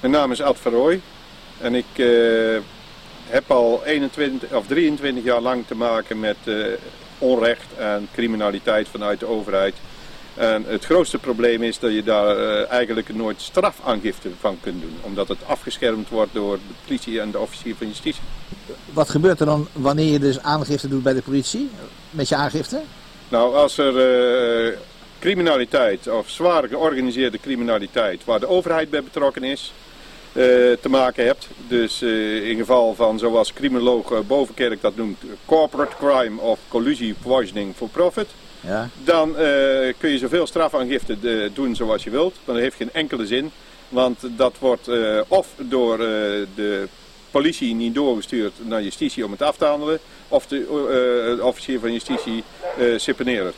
Mijn naam is Ad Verrooy en ik eh, heb al 21 of 23 jaar lang te maken met eh, onrecht en criminaliteit vanuit de overheid. En het grootste probleem is dat je daar eh, eigenlijk nooit strafaangifte van kunt doen. Omdat het afgeschermd wordt door de politie en de officier van justitie. Wat gebeurt er dan wanneer je dus aangifte doet bij de politie? Met je aangifte? Nou, als er criminaliteit of zwaar georganiseerde criminaliteit waar de overheid bij betrokken is, te maken hebt. Dus eh, in geval van, zoals criminoloog eh, Bovenkerk dat noemt, corporate crime of collusie poisoning for profit. Ja. Dan eh, kun je zoveel strafaangifte eh, doen zoals je wilt. Maar dat heeft geen enkele zin. Want dat wordt eh, of door eh, de politie niet doorgestuurd naar justitie om het af te handelen. Of de eh, officier van justitie uh.